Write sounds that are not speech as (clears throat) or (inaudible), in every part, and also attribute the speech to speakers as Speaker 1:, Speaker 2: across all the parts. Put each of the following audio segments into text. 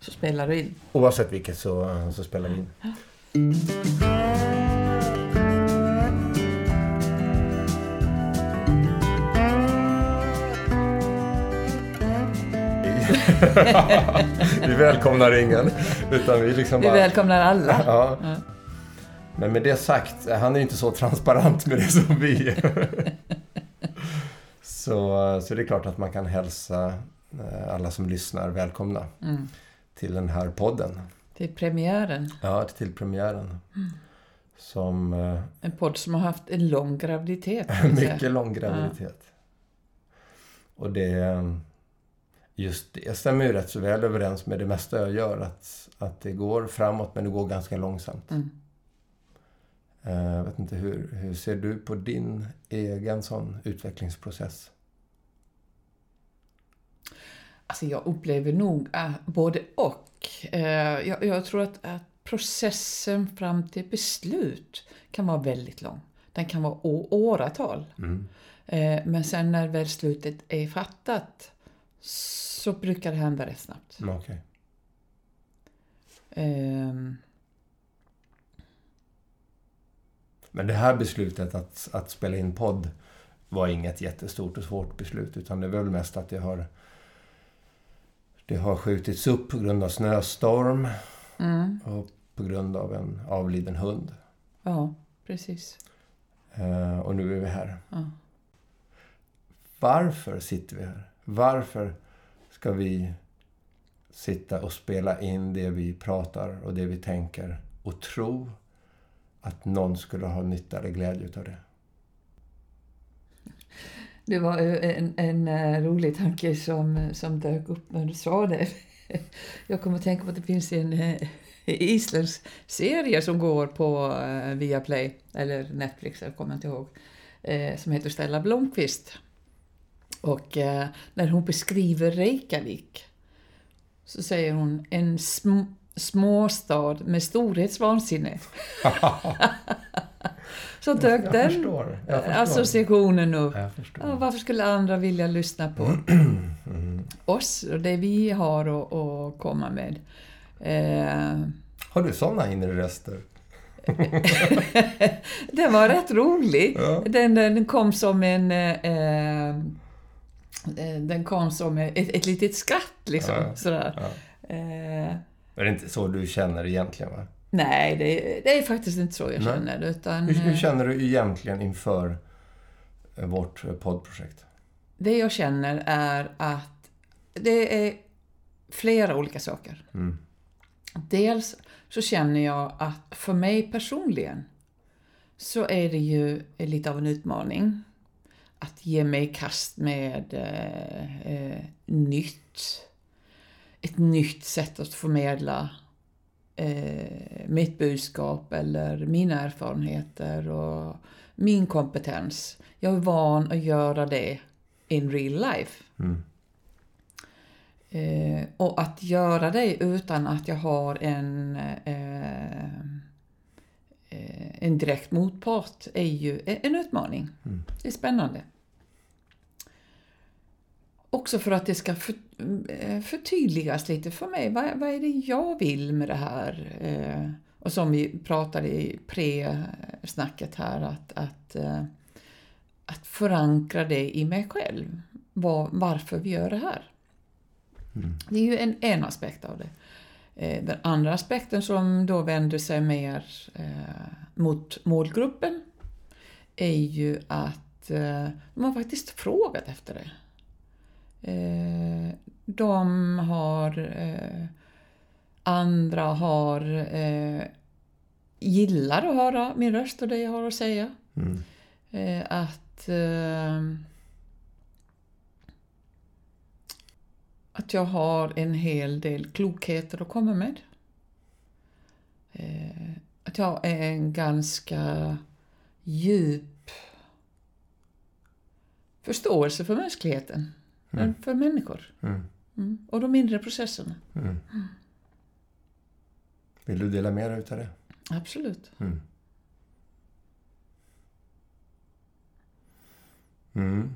Speaker 1: så spelar du in.
Speaker 2: Oavsett vilket så, så spelar vi in. (laughs) vi välkomnar ingen. Utan vi liksom
Speaker 1: Vi
Speaker 2: bara...
Speaker 1: välkomnar alla. (laughs)
Speaker 2: Ja.
Speaker 1: Ja.
Speaker 2: Men med det sagt, han är inte så transparent med det som vi är. (laughs) så, så det är klart att man kan hälsa eh, alla som lyssnar välkomna
Speaker 1: Mm.
Speaker 2: Till den här podden.
Speaker 1: Till premiären.
Speaker 2: Ja, till premiären.
Speaker 1: Mm.
Speaker 2: Som eh,
Speaker 1: En podd som har haft en lång graviditet.
Speaker 2: mycket lång graviditet. Och det... Just det stämmer ju rätt så väl överens med det mesta jag gör. Att, att det går framåt, men det går ganska långsamt.
Speaker 1: Mm.
Speaker 2: Eh, Jag vet inte, hur, hur ser du på din egen sån utvecklingsprocess?
Speaker 1: Alltså jag upplever nog äh, både och. Eh, jag, jag tror att, att processen fram till beslut kan vara väldigt lång. Den kan vara åratal.
Speaker 2: Mm.
Speaker 1: Eh, men sen när väl slutet är fattat så brukar det hända rätt snabbt.
Speaker 2: Mm, Okej.
Speaker 1: Ehm,
Speaker 2: Men det här beslutet att, att spela in podd var inget jättestort och svårt beslut. Utan det var väl mest att det har, det har skjutits upp på grund av snöstorm
Speaker 1: mm,
Speaker 2: och på grund av en avliden hund.
Speaker 1: ja, precis.
Speaker 2: Eh, och nu är vi här.
Speaker 1: Ja.
Speaker 2: Varför sitter vi här? Varför ska vi sitta och spela in det vi pratar och det vi tänker och tro att någon skulle ha nytta eller glädje utav det?
Speaker 1: Det var en, en eh, rolig tanke som, som dök upp när du sa det. (laughs) Jag kommer att tänka på att det finns en eh, isländsk serie som går på eh, Viaplay, eller Netflix, jag kommer inte ihåg, som heter Stella Blomqvist. Och när hon beskriver Reykjavik så säger hon en sm småstad med storhetsvansinne. (laughs) (laughs) (laughs) så dök
Speaker 2: jag
Speaker 1: den
Speaker 2: förstår. Jag förstår.
Speaker 1: associationen upp. Ja, varför skulle andra vilja lyssna på
Speaker 2: Mm. (clears throat)
Speaker 1: oss och det vi har att, komma med? Eh,
Speaker 2: Har du såna inre röster? (laughs)
Speaker 1: den var rätt rolig.
Speaker 2: Ja.
Speaker 1: Den, den kom som en... Eh, eh, den kom som ett, ett litet skratt, liksom.
Speaker 2: Ja.
Speaker 1: Sådär.
Speaker 2: Ja.
Speaker 1: Eh,
Speaker 2: Är det inte så du känner egentligen? Va?
Speaker 1: Nej, det, det är faktiskt inte så jag
Speaker 2: Nej.
Speaker 1: känner. Utan,
Speaker 2: Hur, hur
Speaker 1: eh,
Speaker 2: känner du egentligen inför eh, vårt eh, poddprojekt?
Speaker 1: det jag känner är att det är flera olika saker.
Speaker 2: Mm.
Speaker 1: Dels så känner jag att för mig personligen så är det ju lite av en utmaning att ge mig i kast med eh, eh, nytt. Ett nytt sätt att förmedla eh, mitt budskap eller mina erfarenheter och min kompetens. Jag är van att göra det in real life.
Speaker 2: Mm.
Speaker 1: Eh, och att göra det utan att jag har en, eh, eh, en direkt motpart är ju en utmaning.
Speaker 2: Mm.
Speaker 1: Det är spännande. Också för att det ska för, eh, förtydligas lite för mig. Vad, vad är det jag vill med det här? Eh, och som vi pratade i pre-snacket här, att, att, eh, att förankra det i mig själv. Var, varför vi gör det här.
Speaker 2: Mm.
Speaker 1: Det är ju en, en aspekt av det. Eh, Den andra aspekten som då vänder sig mer eh, mot målgruppen är ju att eh, de har faktiskt frågat efter det. Eh, de har... Eh, andra har... Eh, gillar att höra min röst och det jag har att säga.
Speaker 2: Mm.
Speaker 1: Att... Att jag har en hel del klokheter att komma med. Att jag är en ganska djup förståelse för mänskligheten.
Speaker 2: Mm.
Speaker 1: För människor.
Speaker 2: Mm.
Speaker 1: Mm. Och de inre processerna.
Speaker 2: Mm. Vill du dela mer utav det?
Speaker 1: Absolut.
Speaker 2: Mm. Mm.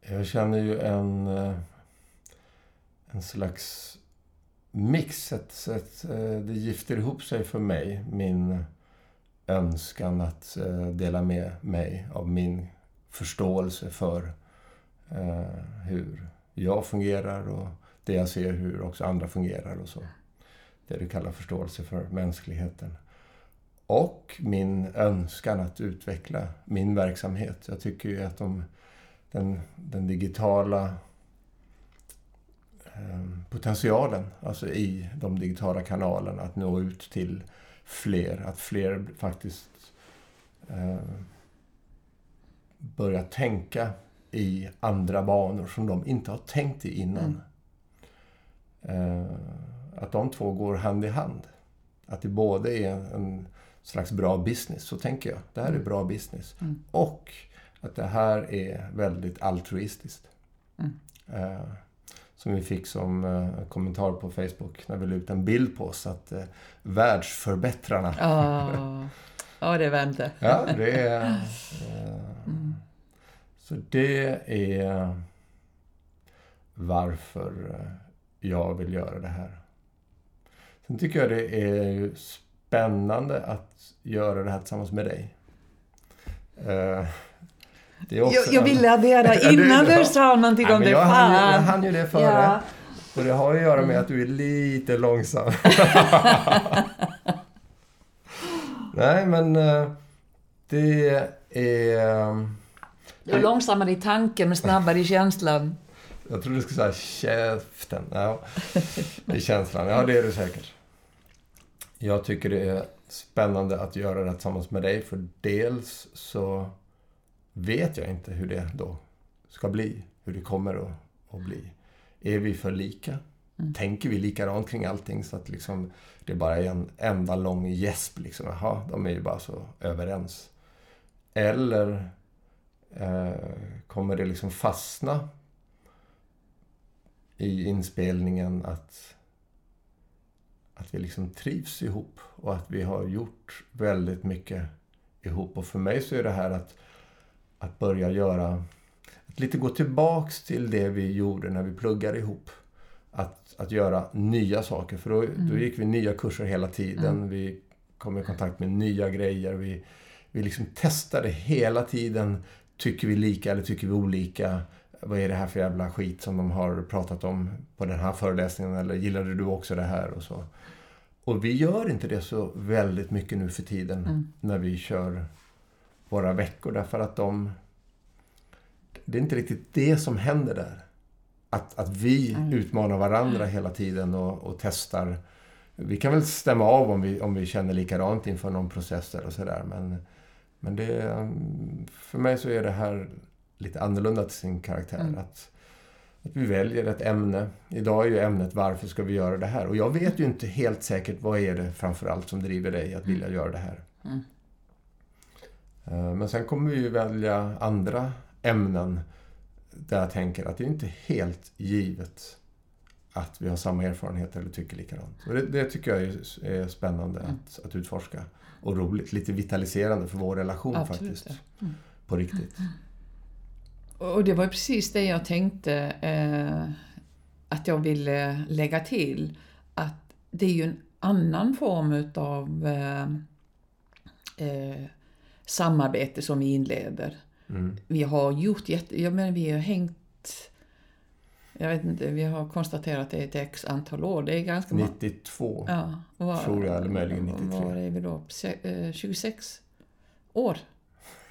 Speaker 2: Jag känner ju en, eh, en slags mix. Ett, ett, eh, det gifter ihop sig för mig, min önskan att eh, dela med mig av min förståelse för eh, hur jag fungerar och det jag ser hur också andra fungerar och så. Det du kallar förståelse för mänskligheten. Och min önskan att utveckla min verksamhet. Jag tycker ju att de, den, den digitala eh, potentialen alltså i de digitala kanalerna att nå ut till fler. Att fler faktiskt eh, börjar tänka i andra banor som de inte har tänkt i innan. Mm. Eh, att de två går hand i hand. Att det både är en slags bra business, så tänker jag. Det här är bra business. Mm. Och att det här är väldigt altruistiskt. Mm. Eh, som vi fick som eh, kommentar på Facebook när vi la ut en bild på oss. Att eh, världsförbättrarna.
Speaker 1: Ja, oh. oh, det värmde. (laughs)
Speaker 2: ja, det är... Eh, mm. Så det är varför jag vill göra det här. Sen tycker jag det är spännande att göra det här tillsammans med dig. Eh,
Speaker 1: jag, jag ville addera (laughs) innan du sa någonting om det.
Speaker 2: Jag hann, jag hann ju det före. Ja. Och det har att göra med att du är lite långsam. (laughs) Nej, men eh, det är...
Speaker 1: Du är långsammare i tanken men snabbare i känslan.
Speaker 2: Jag trodde du skulle säga käften. Ja, i känslan. Ja, det är du säkert. Jag tycker det är spännande att göra det tillsammans med dig. För dels så vet jag inte hur det då ska bli. Hur det kommer att, att bli. Är vi för lika? Mm. Tänker vi likadant kring allting så att liksom det bara är en enda lång gäsp liksom. Jaha, de är ju bara så överens. Eller kommer det liksom fastna i inspelningen att, att vi liksom trivs ihop och att vi har gjort väldigt mycket ihop. Och för mig så är det här att att börja göra, att lite gå tillbaks till det vi gjorde när vi pluggade ihop. Att, att göra nya saker, för då, mm. då gick vi nya kurser hela tiden. Mm. Vi kom i kontakt med nya grejer. Vi, vi liksom testade hela tiden. Tycker vi lika eller tycker vi olika? Vad är det här för jävla skit som de har pratat om på den här föreläsningen? Eller gillade du också det här? Och så. Och vi gör inte det så väldigt mycket nu för tiden mm. när vi kör våra veckor därför att de... Det är inte riktigt det som händer där. Att, att vi mm. utmanar varandra hela tiden och, och, testar. Vi kan väl stämma av om vi, om vi känner likadant inför någon process eller sådär. Men, men det, för mig så är det här lite annorlunda till sin karaktär. Mm. Att, att vi väljer ett ämne. Idag är ju ämnet varför ska vi göra det här? Och jag vet ju inte helt säkert vad är det framförallt som driver dig att vilja mm. göra det här. Mm. Eh, men sen kommer vi ju välja andra ämnen där jag tänker att det är inte helt givet att vi har samma erfarenhet eller tycker likadant. Och det, det tycker jag är, är spännande mm. att, att utforska. Och roligt. Lite vitaliserande för vår relation Absolut. faktiskt. Mm. På riktigt.
Speaker 1: Och det var precis det jag tänkte eh, att jag ville lägga till. Att det är ju en annan form utav eh, eh, samarbete som vi inleder. Mm. Vi har gjort jätte... Jag menar, vi har hängt... Jag vet inte, vi har konstaterat det är ett x antal år. Det är ganska
Speaker 2: 92, ja, var, tror jag, eller möjligen 93.
Speaker 1: Var är vi då? 26 eh, år.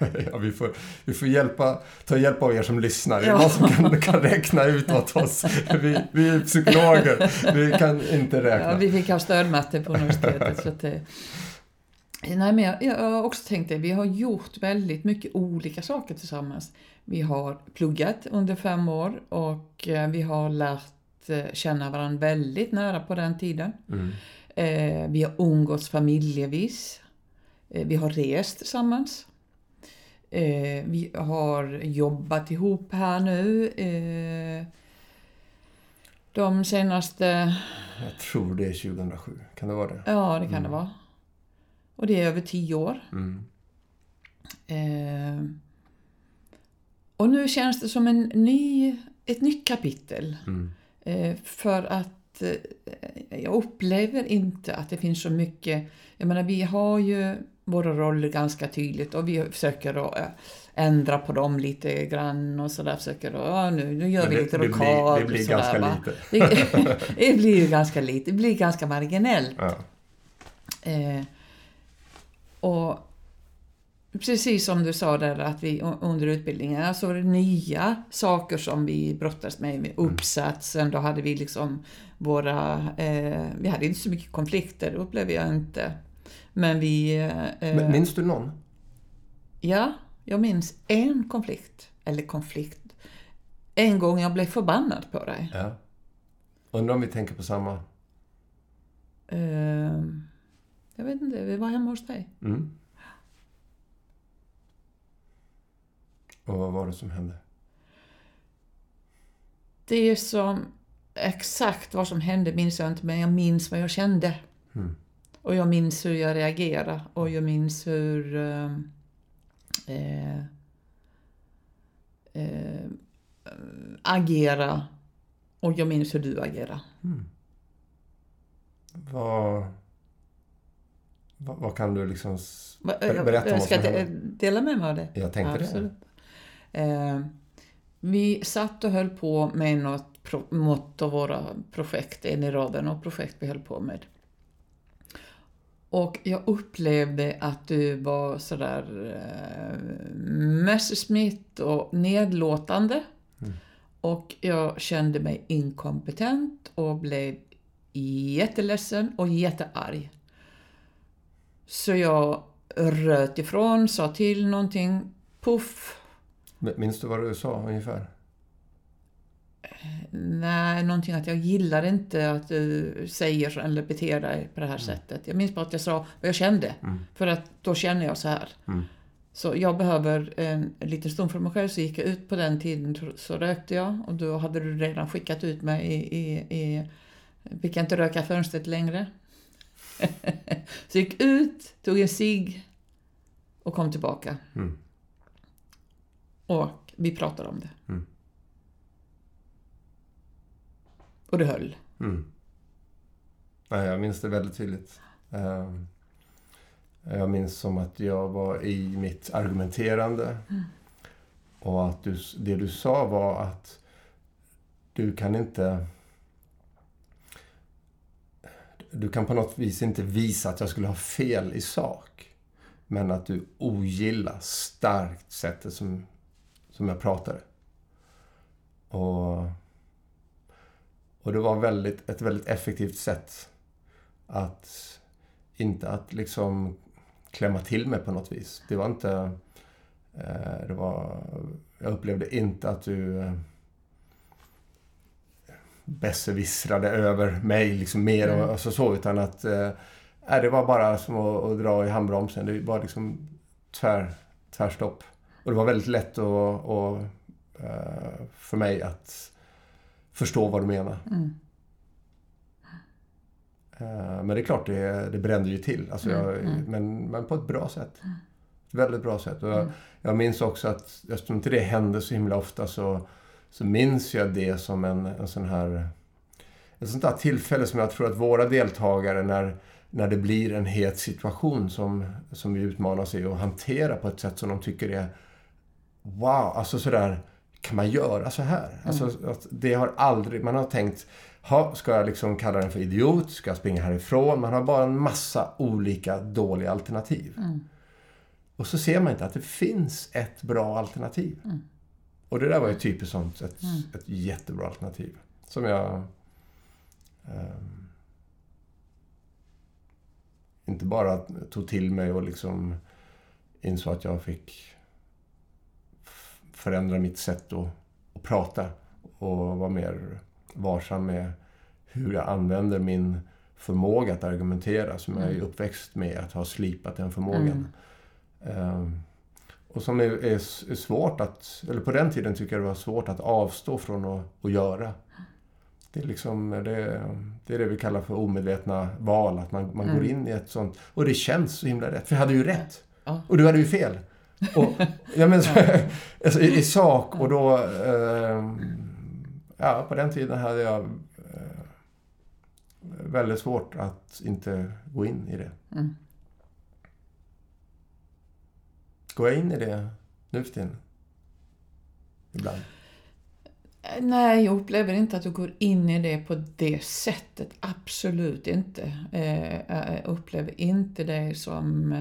Speaker 1: (laughs)
Speaker 2: ja, vi får, vi får hjälpa, ta hjälp av er som lyssnar. Det är någon som kan, kan räkna ut åt oss. (laughs) Vi, vi är psykologer, vi kan inte räkna.
Speaker 1: Ja, vi fick ha stödmatte på universitetet. så det, Nej, men jag, jag har också tänkt det, vi har gjort väldigt mycket olika saker tillsammans. Vi har pluggat under fem år och eh, vi har lärt eh, känna varandra väldigt nära på den tiden. Mm. Eh, vi har umgåtts familjevis. Vi har rest tillsammans. Vi har jobbat ihop här nu. De senaste...
Speaker 2: Jag tror det är 2007. Kan det vara det?
Speaker 1: Ja, det kan mm. det vara. Och det är över tio år. Mm. Eh, och nu känns det som en ny, ett nytt kapitel. Mm. Eh, för att eh, jag upplever inte att det finns så mycket... Jag menar, vi har ju våra roller ganska tydligt och vi försöker att eh, ändra på dem lite grann och sådär. Försöker att, nu, nu gör
Speaker 2: Men
Speaker 1: vi
Speaker 2: det-
Speaker 1: lite
Speaker 2: det blir- det blir ganska
Speaker 1: va?
Speaker 2: lite.
Speaker 1: Det, (laughs) det blir ju ganska lite. Det blir ganska marginellt.
Speaker 2: Ja.
Speaker 1: Och precis som du sa där att vi under utbildningen så var det nya saker som vi brottades med. med uppsatsen, då hade vi liksom våra... Eh, vi hade inte så mycket konflikter, upplever jag inte. Men vi... Eh,
Speaker 2: minns du någon?
Speaker 1: Ja, jag minns en konflikt. Eller konflikt. En gång jag blev förbannad på dig.
Speaker 2: Ja. Undrar om vi tänker på samma?
Speaker 1: Eh, jag vet inte, vi var hemma hos dig.
Speaker 2: Mm. Och vad var det som hände?
Speaker 1: Det som exakt vad som hände minns jag inte, men jag minns vad jag kände.
Speaker 2: Mm.
Speaker 1: Och jag minns hur jag reagerade och jag minns hur... Eh, eh, eh, agera och jag minns hur du agerar.
Speaker 2: Mm. Vad, vad, vad kan du liksom...
Speaker 1: jag-
Speaker 2: berätta om vad
Speaker 1: ska
Speaker 2: som
Speaker 1: de-
Speaker 2: hände.
Speaker 1: dela med mig av det.
Speaker 2: Jag tänkte det.
Speaker 1: Absolut. Eh, vi satt och höll på med något, pro, något av våra projekt, en i raden av projekt vi höll på med. Och jag upplevde att du var sådär eh, Messerschmitt och nedlåtande.
Speaker 2: Mm.
Speaker 1: Och jag kände mig inkompetent och blev jätteledsen och jättearg. Så jag röt ifrån, sa till någonting, puff.
Speaker 2: Minns du vad du sa ungefär?
Speaker 1: Nej, någonting att jag gillar inte att du säger eller beter dig på det här sättet. Jag minns bara att jag sa vad jag kände.
Speaker 2: Mm.
Speaker 1: För att då känner jag så här.
Speaker 2: Mm.
Speaker 1: Så jag behöver en, en liten stund för mig själv, så gick jag ut på den tiden, så- rökte jag. Och då hade du redan skickat ut mig i... i, i fick jag inte röka fönstret längre. (laughs) så jag gick ut, tog en cigg och kom tillbaka.
Speaker 2: Mm.
Speaker 1: Och vi pratade om det.
Speaker 2: Mm.
Speaker 1: Och det höll.
Speaker 2: Mm. Nej, jag minns det väldigt tydligt. Ehm, Jag minns som att jag var i mitt argumenterande. Och att du, det du sa var att du kan inte... Du kan på något vis inte visa att jag skulle ha fel i sak. Men att du ogillar starkt sättet som, som jag pratade. Och, och det var väldigt, ett väldigt effektivt sätt att inte att liksom klämma till mig på något vis. Det var inte... Eh, det var, jag upplevde inte att du eh, besserwissrade över mig liksom mer
Speaker 1: Mm.
Speaker 2: och alltså så, utan att eh, det var bara som att, att dra i handbromsen. Det var liksom tvär, tvärstopp. Och det var väldigt lätt att, att, eh, för mig att förstå vad du menar.
Speaker 1: Mm.
Speaker 2: Eh, Men det är klart, det, det brände ju till. Alltså jag,
Speaker 1: Mm, mm.
Speaker 2: Men, men på ett bra sätt. Ett väldigt bra sätt. Och jag,
Speaker 1: Mm.
Speaker 2: jag minns också att eftersom inte det hände så himla ofta så, så minns jag det som en, en sån här... Ett sånt där tillfälle som jag tror att våra deltagare när, när det blir en het situation som, som vi utmanas i att hantera på ett sätt som de tycker är Wow, alltså sådär kan man göra så här? Alltså, att det har aldrig, man har tänkt, ha, ska jag liksom kalla den för idiot? Ska jag springa härifrån? Man har bara en massa olika dåliga alternativ.
Speaker 1: Mm.
Speaker 2: Och så ser man inte att det finns ett bra alternativ.
Speaker 1: Mm.
Speaker 2: Och det där var ju typiskt sånt, ett,
Speaker 1: Mm.
Speaker 2: ett jättebra alternativ. Som jag... ehm, inte bara tog till mig och liksom insåg att jag fick förändra mitt sätt att, att prata och vara mer varsam med hur jag använder min förmåga att argumentera som jag är
Speaker 1: Mm.
Speaker 2: uppväxt med att ha slipat den förmågan.
Speaker 1: Mm.
Speaker 2: Ehm, och som är, är, svårt att, eller på den tiden tycker jag det var svårt att avstå från att, att göra. Det är liksom, det, det är det vi kallar för omedvetna val, att man, man går
Speaker 1: Mm.
Speaker 2: in i ett sånt, och det känns så himla rätt, för jag hade ju rätt.
Speaker 1: Ja.
Speaker 2: Och du hade ju fel. Och, ja, men, så, (laughs) alltså, i, I sak, och då... ehm, ja, på den tiden hade jag eh, väldigt svårt att inte gå in i det.
Speaker 1: Mm.
Speaker 2: Går jag in i det nu för tiden? Ibland.
Speaker 1: Eh, nej, jag upplever inte att du går in i det på det sättet. Absolut inte. Eh, eh, jag upplever inte dig som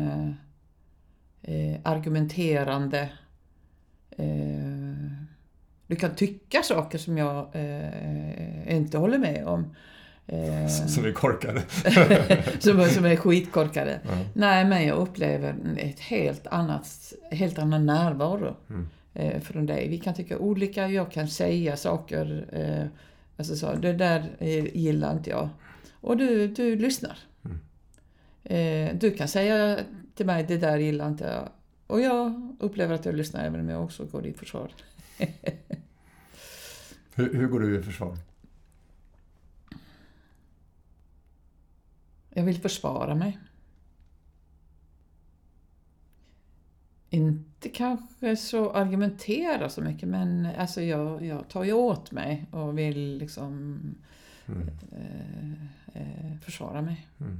Speaker 1: argumenterande. Du kan tycka saker som jag inte håller med om. Eh,
Speaker 2: Som är korkade.
Speaker 1: som, som är skitkorkade.
Speaker 2: Ja.
Speaker 1: Nej, men jag upplever ett helt annat, helt annan närvaro
Speaker 2: Mm.
Speaker 1: eh, från dig. Vi kan tycka olika, jag kan säga saker, eh, alltså så, det där eh, gillar inte jag. Och du, du lyssnar.
Speaker 2: Mm.
Speaker 1: Eh, du kan säga till mig, det där gillar inte jag. Och jag upplever att jag lyssnar även om jag också går i försvar. (laughs)
Speaker 2: Hur, hur går du i försvar?
Speaker 1: Jag vill försvara mig. Inte kanske så argumentera så mycket men alltså jag, jag tar ju åt mig och vill liksom
Speaker 2: Mm.
Speaker 1: eh, eh, försvara mig.
Speaker 2: Mm.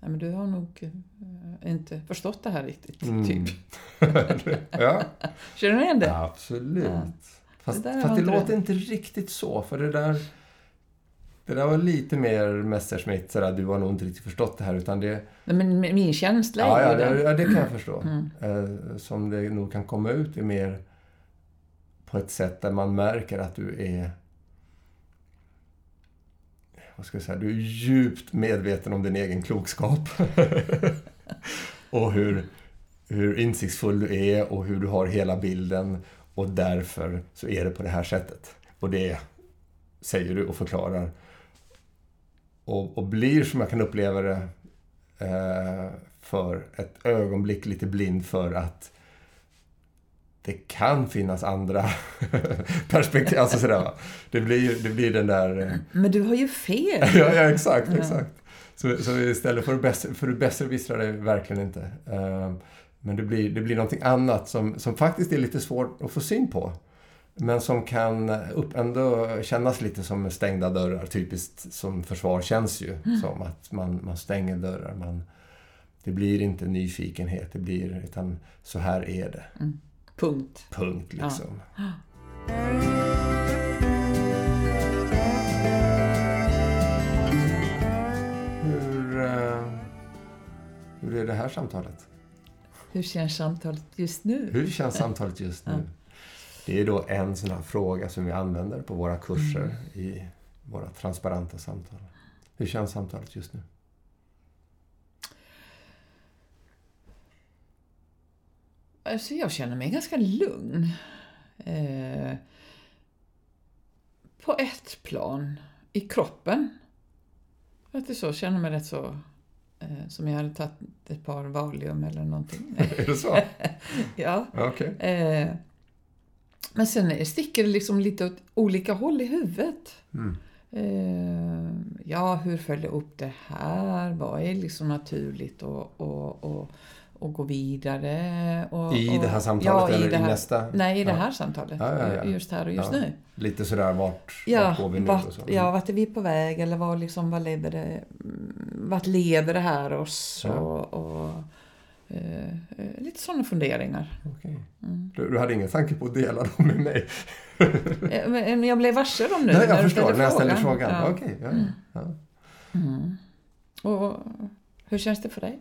Speaker 1: Nej, men du har nog eh, inte förstått det här riktigt.
Speaker 2: Mm.
Speaker 1: Typ. (laughs)
Speaker 2: ja,
Speaker 1: Känner du igen det?
Speaker 2: absolut.
Speaker 1: Ja.
Speaker 2: Fast,
Speaker 1: Det
Speaker 2: fast det låter inte riktigt så, för det där... Det där var lite mer Messerschmitt, sådär, du har nog inte riktigt förstått det här, utan det...
Speaker 1: Nej, men min- känsla
Speaker 2: Ja,
Speaker 1: är
Speaker 2: ja,
Speaker 1: ju
Speaker 2: det,
Speaker 1: det.
Speaker 2: ja, det kan jag förstå.
Speaker 1: Mm.
Speaker 2: Eh, som det nog kan komma ut är mer på ett sätt där man märker att du är... Vad ska jag säga? Du är djupt medveten om din egen klokskap. (laughs) och hur, hur insiktsfull du är och hur du har hela bilden. Och därför så är det på det här sättet. Och det säger du och förklarar. Och, och blir, som jag kan uppleva det, eh, för ett ögonblick lite blind för att det kan finnas andra (laughs) perspektiv. Alltså sådär, det, blir, det blir den där... eh,
Speaker 1: Men du har ju fel. (laughs)
Speaker 2: ja, ja, exakt, exakt. Så, så istället för, bäst, för du besserwissrar det verkligen inte. Eh, Men det blir, det blir någonting annat som, som faktiskt är lite svårt att få syn på. Men som kan upp, ändå kännas lite som stängda dörrar. Typiskt som försvar känns ju som att man, man stänger dörrar. Man, det blir inte nyfikenhet, det blir, utan så här är det.
Speaker 1: Punkt.
Speaker 2: Punkt liksom. Hur, eh, hur är det här samtalet?
Speaker 1: Hur känns samtalet just nu?
Speaker 2: Hur känns samtalet just nu?
Speaker 1: Ja.
Speaker 2: Det är då en sån här fråga som vi använder på våra kurser i våra transparenta samtal. Hur känns samtalet just nu?
Speaker 1: Alltså jag känner mig ganska lugn. Eh, på ett plan, i kroppen. Vet du så, jag känner mig rätt så... Eh, som jag hade tagit ett par Valium eller någonting. (laughs)
Speaker 2: Är det så? (laughs)
Speaker 1: ja.
Speaker 2: Okej.
Speaker 1: Eh, men sen sticker det liksom lite åt olika håll i huvudet.
Speaker 2: Mm.
Speaker 1: Eh, ja, hur följa upp det här? Vad är liksom naturligt och, och, och, och gå vidare? Och,
Speaker 2: I det här samtalet
Speaker 1: ja,
Speaker 2: eller i
Speaker 1: det här,
Speaker 2: nästa?
Speaker 1: Nej, i det här samtalet.
Speaker 2: Ja, ja, ja.
Speaker 1: Just här och just nu.
Speaker 2: Lite sådär, vart,
Speaker 1: Ja,
Speaker 2: vart går vi nu?
Speaker 1: vart,
Speaker 2: och så.
Speaker 1: ja, vart är vi på väg? Eller vad liksom, vad leder det, mm, vart leder det här oss? Och, och, lite sådana funderingar.
Speaker 2: Okej.
Speaker 1: Mm.
Speaker 2: Du, du hade ingen tanke på att dela dem med mig? (laughs)
Speaker 1: Eh, Men jag blev varse dem nu
Speaker 2: Nej,
Speaker 1: när
Speaker 2: jag
Speaker 1: du
Speaker 2: förstår. När jag ställer frågan.
Speaker 1: Ja.
Speaker 2: Okej. ja, ja.
Speaker 1: Mm. Och hur känns det för dig?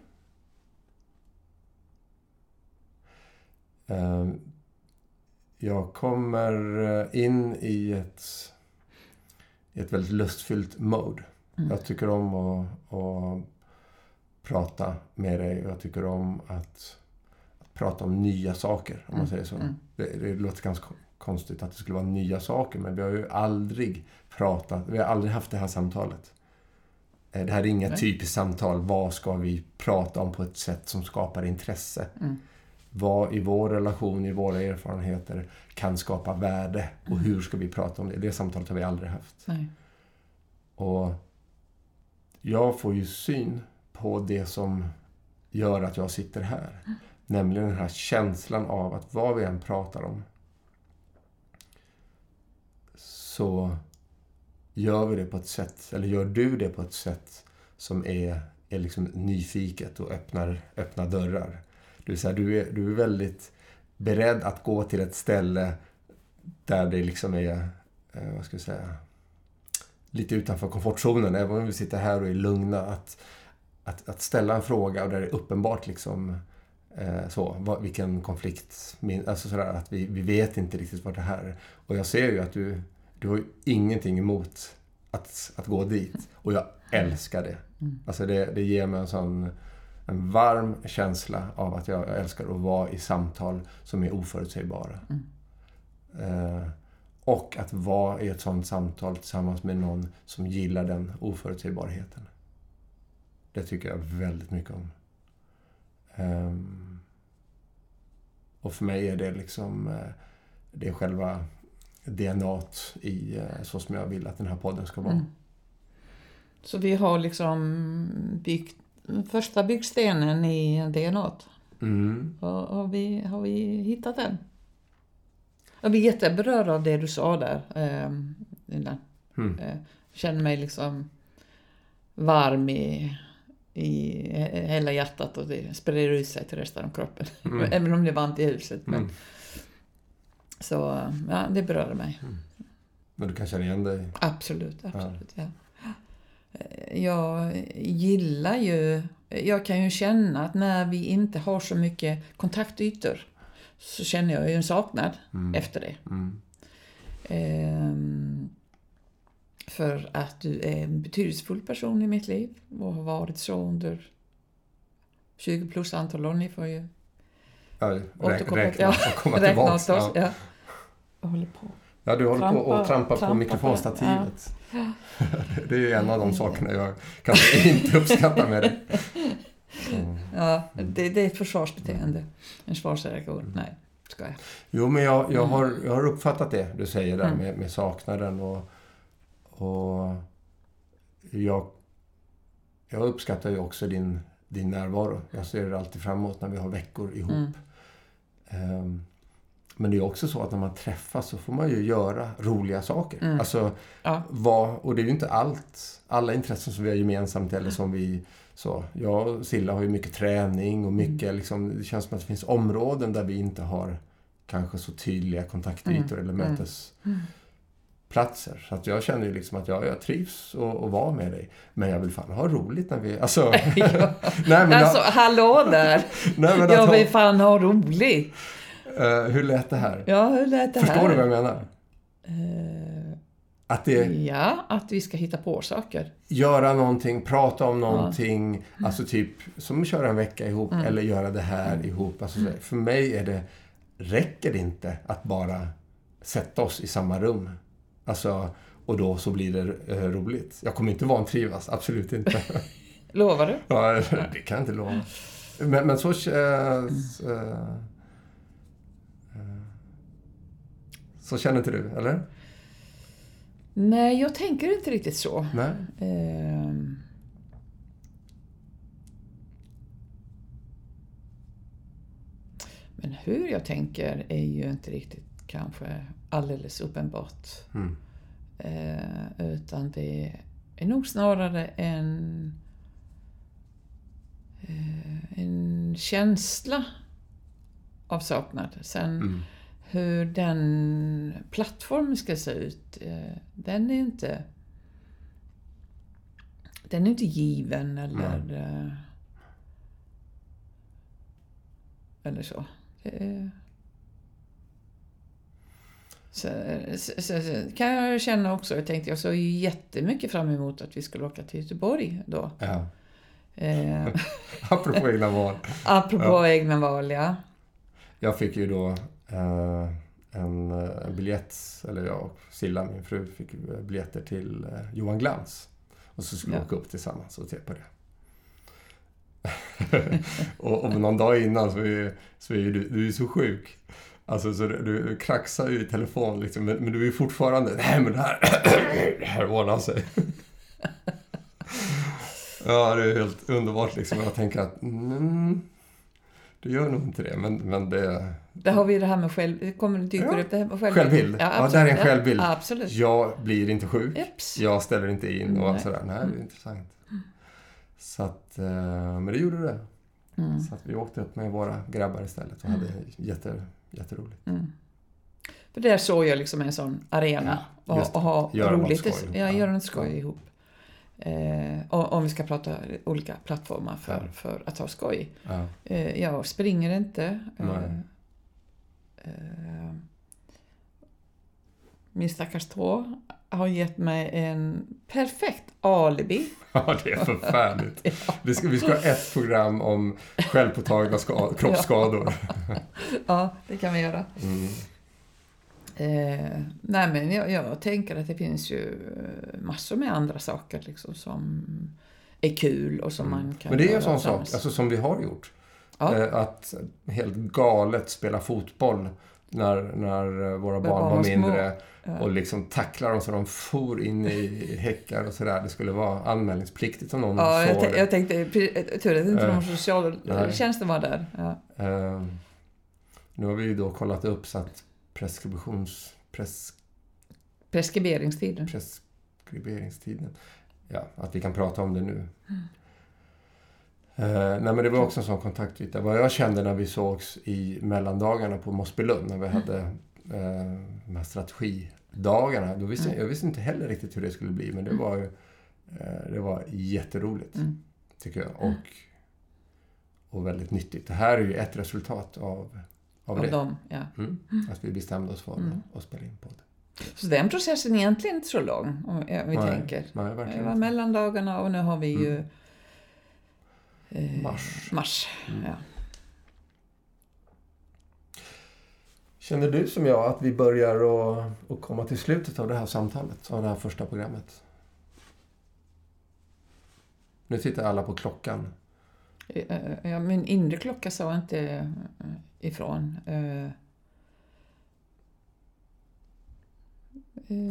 Speaker 2: Jag kommer eh, in i ett, ett väldigt lustfyllt mode.
Speaker 1: Mm.
Speaker 2: Jag tycker om att, att prata med dig och jag tycker om att, att prata om nya saker, om man
Speaker 1: Mm,
Speaker 2: säger så.
Speaker 1: mm.
Speaker 2: Det, det låter ganska konstigt att det skulle vara nya saker, men vi har ju aldrig pratat, vi har aldrig haft det här samtalet. Eh, Det här är inget
Speaker 1: Nej.
Speaker 2: typiskt samtal. Vad ska vi prata om på ett sätt som skapar intresse?
Speaker 1: Mm.
Speaker 2: Vad i vår relation, i våra erfarenheter kan skapa värde och
Speaker 1: Mm.
Speaker 2: hur ska vi prata om det? Det samtalet har vi aldrig haft.
Speaker 1: Nej.
Speaker 2: Och jag får ju syn på det som gör att jag sitter här. Nämligen den här känslan av att vad vi än pratar om så gör vi det på ett sätt, eller gör du det på ett sätt som är, är liksom nyfiket och öppnar, öppnar dörrar? Det vill säga, du är, du är väldigt beredd att gå till ett ställe där det liksom är, eh, vad ska jag säga, lite utanför komfortzonen. Även om vi sitter här och är lugna. Att, att, att ställa en fråga och där det är uppenbart liksom eh, så, vad, vilken konflikt, alltså sådär att vi, vi vet inte riktigt vad det här är. Och jag ser ju att du, du har ingenting emot att, att gå dit. Och jag älskar det. Mm. Alltså det, det ger mig en sån en varm känsla av att jag älskar att vara i samtal som är oförutsägbara. Mm. Eh, och att vara i ett sånt samtal tillsammans med någon som gillar den oförutsägbarheten. Det tycker jag väldigt mycket om. Um, och för mig är det liksom uh, det är själva DNA i uh, så som jag vill att den här podden ska vara. Mm.
Speaker 1: Så vi har liksom byggt första byggstenen i DNA. Mm. Och, har, vi, har vi hittat den? Jag blir jätteberörd av det du sa där. Eh, mm. eh, känner mig liksom varm i, i hela hjärtat och det sprider ut sig till resten av kroppen. Mm. (laughs) Även om det är varmt i huset. Men, mm. Så ja, det berör mig. Mm.
Speaker 2: Men du kan känna igen dig?
Speaker 1: Absolut, absolut. Ja. ja. Jag gillar ju, jag kan ju känna att när vi inte har så mycket kontaktytor så känner jag ju en saknad mm. efter det. Mm. Ehm, för att du är en betydelsefull person i mitt liv och har varit så under 20 plus antal år. Ni får ju
Speaker 2: ja, återkomma räkna ja, och (laughs) komma
Speaker 1: Oss, ja. ja. Jag håller på.
Speaker 2: Ja, du håller trampa, på och trampa, trampa på mikrofonstativet. Ja. (laughs) det är ju en av de sakerna jag kanske inte uppskattar med dig.
Speaker 1: Mm. (laughs) Ja, det, det, är ett försvarsbeteende. En försvarsreaktion. Mm. Nej, ska jag.
Speaker 2: Jo, men jag, jag, har, jag har uppfattat det du säger där mm. med, med saknaden och, och jag, jag uppskattar ju också din, din närvaro. Jag ser alltid fram emot när vi har veckor ihop. Mm. Um, men det är också så att när man träffas så får man ju göra roliga saker. Mm. Alltså, ja. vad, och det är ju inte allt, alla intressen som vi har gemensamt eller som vi så, jag och Silla har ju mycket träning och mycket mm. liksom, det känns som att det finns områden där vi inte har kanske så tydliga kontaktytor mm. eller mm. Mötesplatser. Mm. Så att jag känner ju liksom att jag, jag trivs att vara med dig. Men jag vill fan ha roligt när vi... Alltså, (laughs) (laughs)
Speaker 1: nej, men alltså jag, hallå där! (laughs) nej, men jag vill fan ha roligt!
Speaker 2: Uh, hur lät det här?
Speaker 1: Ja, hur lät det
Speaker 2: Förstår
Speaker 1: här?
Speaker 2: du vad jag menar? Uh,
Speaker 1: att det... Ja, att vi ska hitta på saker.
Speaker 2: Göra någonting, prata om någonting. Mm. Alltså typ som att köra en vecka ihop eller göra det här ihop. Alltså. För mig är det, räcker det inte att bara sätta oss i samma rum. Alltså, och då så blir det uh, roligt. Jag kommer inte vantrivas, absolut inte. (laughs)
Speaker 1: Lovar du?
Speaker 2: Ja, (laughs) det kan jag inte lova. Men, men så... Uh, så känner inte du, eller?
Speaker 1: Nej, jag tänker inte riktigt så.
Speaker 2: Nej.
Speaker 1: Eh, men hur jag tänker är ju inte riktigt kanske alldeles uppenbart. Mm. Eh, utan det är nog snarare en, eh, en känsla av saknad. Sen mm hur den plattformen ska se ut, eh, den är inte den är inte given eller mm. eller så. Så, så, så, så, kan jag känna också, jag tänkte jag såg ju jättemycket fram emot att vi skulle åka till Göteborg då.
Speaker 2: Ja. Eh, (laughs) apropå egna val. (laughs)
Speaker 1: apropå ja. egna val, ja.
Speaker 2: Jag fick ju då Eh, en, en eh, biljett, eller jag och Silla, min fru, fick biljetter till eh, Johan Glans. Och så skulle vi ja. åka upp tillsammans och titta på det. (laughs) och, och någon dag innan så är, så är du, du är så sjuk. Alltså så du, du kraxar ju i telefon liksom, men, men, du är fortfarande, nej men det här, (clears throat) det här ordnar sig. ja, det är helt underbart liksom. Jag tänker att, mm, Det gör nog inte det, men, men det...
Speaker 1: Där har vi det här med själv... Det kommer dyker
Speaker 2: Ja.
Speaker 1: upp det här med självbild.
Speaker 2: Självbild. Ja,
Speaker 1: absolut.
Speaker 2: där är en självbild.
Speaker 1: Ja, absolut.
Speaker 2: Jag blir inte sjuk.
Speaker 1: Eps.
Speaker 2: Jag ställer inte in och
Speaker 1: Nej.
Speaker 2: sådär. Nej, det är intressant. Så att, eh, men det gjorde det.
Speaker 1: Mm.
Speaker 2: Så att vi åkte upp med våra grabbar istället och hade jätte, jätteroligt.
Speaker 1: Mm. För där såg jag liksom en sån arena.
Speaker 2: Ja,
Speaker 1: och, och ha roligt.
Speaker 2: skoj.
Speaker 1: Ja, göra något skoj ihop. Eh, och, om vi ska prata olika plattformar för,
Speaker 2: Ja.
Speaker 1: för att ha skoj.
Speaker 2: Ja.
Speaker 1: Eh, jag springer inte. Eh, eh, min stackars tå har gett mig en perfekt alibi. (laughs)
Speaker 2: ja, det är förfärligt. (laughs) Vi ska, vi ska ha ett program om självpåtagna ska, (laughs) kroppsskador.
Speaker 1: Ja, det kan vi göra.
Speaker 2: Mm.
Speaker 1: Eh, nej men jag, jag tänker att det finns ju eh, massor med andra saker liksom som är kul och som man kan
Speaker 2: Men det är en sån sak, alltså som vi har gjort.
Speaker 1: Ja.
Speaker 2: Eh, Att helt galet spela fotboll när, när våra barn var
Speaker 1: var små.
Speaker 2: mindre.
Speaker 1: Ja.
Speaker 2: Och liksom tackla dem så de for in i häckar och sådär. Det skulle vara anmälningspliktigt om någon
Speaker 1: Ja, jag,
Speaker 2: såg
Speaker 1: tän-
Speaker 2: det.
Speaker 1: jag tänkte, tur att inte
Speaker 2: Eh,
Speaker 1: någon socialtjänsten var där. Ja.
Speaker 2: Eh, nu har vi ju då kollat upp så att preskriptions... Pres,
Speaker 1: Preskriberingstiden.
Speaker 2: preskriberingstiden. Ja, att vi kan prata om det nu.
Speaker 1: Mm.
Speaker 2: Eh, nej men det var också en sån kontaktyta. Vad jag kände när vi sågs i mellandagarna på Mossbylund när vi
Speaker 1: Mm.
Speaker 2: hade eh, de här strategidagarna. Då visste,
Speaker 1: Mm.
Speaker 2: Jag visste inte heller riktigt hur det skulle bli men det var eh, det var jätteroligt
Speaker 1: Mm.
Speaker 2: tycker jag. Och, och väldigt nyttigt. Det här är ju ett resultat av, av,
Speaker 1: Av
Speaker 2: det.
Speaker 1: dem, ja.
Speaker 2: Mm. Att vi bestämde oss för
Speaker 1: Mm.
Speaker 2: att spela in podd.
Speaker 1: Så den processen är egentligen inte så lång, om vi
Speaker 2: Nej,
Speaker 1: tänker.
Speaker 2: Nej,
Speaker 1: Det var mellandagarna och nu har vi ju eh,
Speaker 2: Mars.
Speaker 1: mars.
Speaker 2: Mm.
Speaker 1: Ja.
Speaker 2: Känner du som jag att vi börjar att, komma till slutet av det här samtalet, av det här första programmet? Nu tittar alla på klockan.
Speaker 1: Eh, Ja, min inre klocka sa inte eh, ifrån. Eh, eh,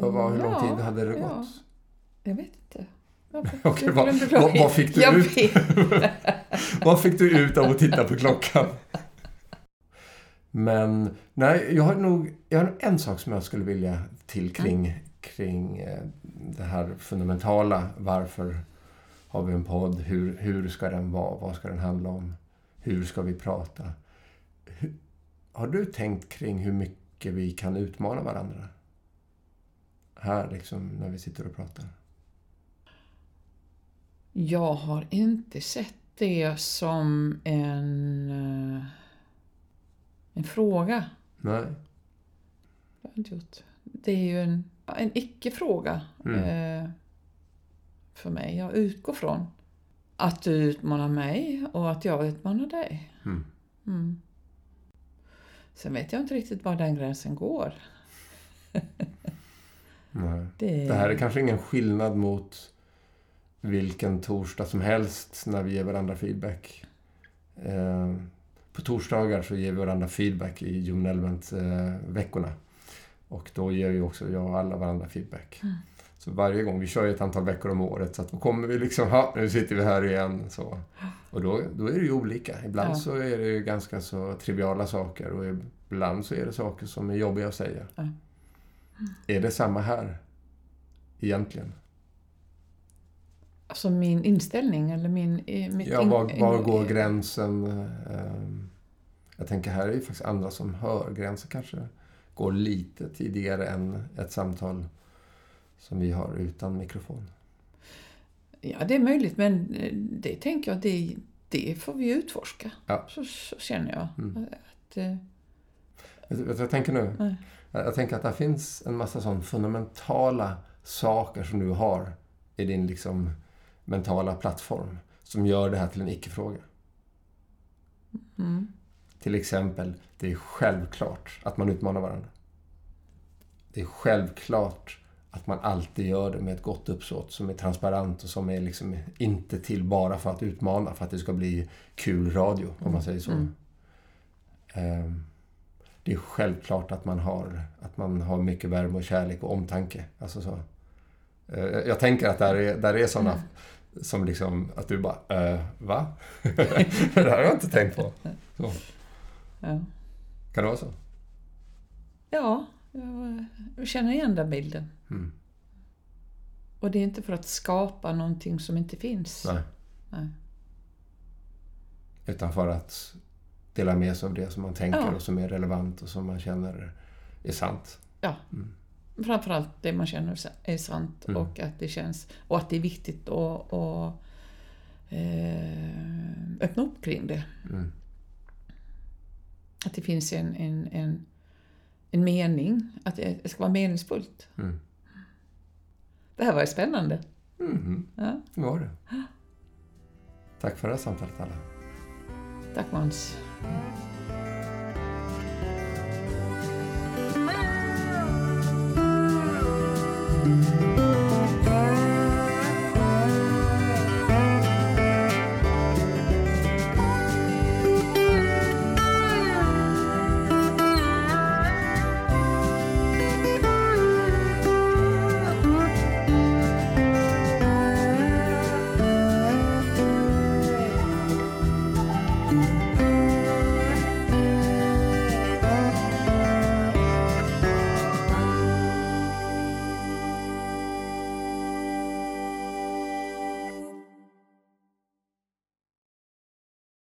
Speaker 2: Vad var, hur lång
Speaker 1: ja,
Speaker 2: tid hade det
Speaker 1: ja,
Speaker 2: gått?
Speaker 1: Jag vet inte. (laughs)
Speaker 2: Okej, vad- vad- vad fick du
Speaker 1: jag
Speaker 2: ut? (laughs) Vad fick du ut av att titta på klockan? Men nej, jag har nog jag har nog en sak som jag skulle vilja till kring, kring eh, det här fundamentala. Varför har vi en podd? Hur, hur ska den vara? Vad ska den handla om? Hur ska vi prata? Hur, har du tänkt kring hur mycket vi kan utmana varandra? Här liksom, när vi sitter och pratar.
Speaker 1: Jag har inte sett det som en, eh, en fråga.
Speaker 2: Nej?
Speaker 1: Det har jag inte gjort. Det är ju en, en icke-fråga
Speaker 2: Mm.
Speaker 1: eh, för mig. Jag utgår från att du utmanar mig och att jag utmanar dig.
Speaker 2: Mm.
Speaker 1: Mm. Sen vet jag inte riktigt var den gränsen går. (laughs)
Speaker 2: Nej.
Speaker 1: Det,
Speaker 2: Det här är kanske ingen skillnad mot vilken torsdag som helst när vi ger varandra feedback. Eh, på torsdagar så ger vi varandra feedback i Human Element-veckorna. Och då ger ju också jag och alla varandra feedback.
Speaker 1: Mm.
Speaker 2: Så varje gång, vi kör ju ett antal veckor om året, så att då kommer vi liksom, ha, nu sitter vi här igen. Så. Och då, då är det ju olika. Ibland
Speaker 1: Ja.
Speaker 2: så är det ju ganska så triviala saker och ibland så är det saker som är jobbiga att säga.
Speaker 1: Ja.
Speaker 2: Är det samma här? Egentligen?
Speaker 1: Alltså min inställning eller min... eh, Mitt
Speaker 2: Ja, var, var går gränsen? Ehm, Jag tänker här är ju faktiskt andra som hör. Gränsen kanske går lite tidigare än ett samtal som vi har utan mikrofon.
Speaker 1: Ja, det är möjligt, men eh, det tänker jag, det, det får vi utforska.
Speaker 2: Ja.
Speaker 1: Så, så känner jag.
Speaker 2: Mm.
Speaker 1: Att, eh,
Speaker 2: Vet du vad jag tänker nu?
Speaker 1: Nej.
Speaker 2: Jag jag tänker att det finns en massa sån fundamentala saker som du har i din liksom mentala plattform som gör det här till en icke-fråga.
Speaker 1: mm,
Speaker 2: Till exempel, det är självklart att man utmanar varandra. Det är självklart att man alltid gör det med ett gott uppsåt som är transparent och som är liksom inte till bara för att utmana, för att det ska bli kul radio, om man säger så.
Speaker 1: Mm.
Speaker 2: Ehm, Det är självklart att man har, att man har mycket värme och kärlek och omtanke. Alltså så. Eh, Jag tänker att där är, där är sådana Som liksom, att du bara, äh, va? (laughs) det här har jag inte tänkt på. Så.
Speaker 1: Ja,
Speaker 2: Kan det vara så?
Speaker 1: ja jag, känner igen den bilden.
Speaker 2: Mm.
Speaker 1: Och det är inte för att skapa någonting som inte finns.
Speaker 2: Nej.
Speaker 1: Nej.
Speaker 2: Utan för att dela med sig av det som man tänker
Speaker 1: Ja.
Speaker 2: och som är relevant och som man känner är sant.
Speaker 1: Ja.
Speaker 2: Mm.
Speaker 1: Framförallt det man känner är sant
Speaker 2: Mm.
Speaker 1: och att det känns och att det är viktigt att, att eh, öppna upp kring det.
Speaker 2: Mm.
Speaker 1: Att det finns en, en, en, en mening, att det ska vara meningsfullt.
Speaker 2: Mm.
Speaker 1: Det här var ju spännande.
Speaker 2: Mhm.
Speaker 1: Ja,
Speaker 2: Det var det. Tack för det här samtalet alla.
Speaker 1: tack Måns.